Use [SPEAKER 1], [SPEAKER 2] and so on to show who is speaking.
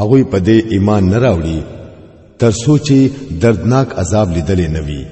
[SPEAKER 1] هغوی په دې ایمان نه راوړي تر سوچي دردناک عذاب لیدلې نه وي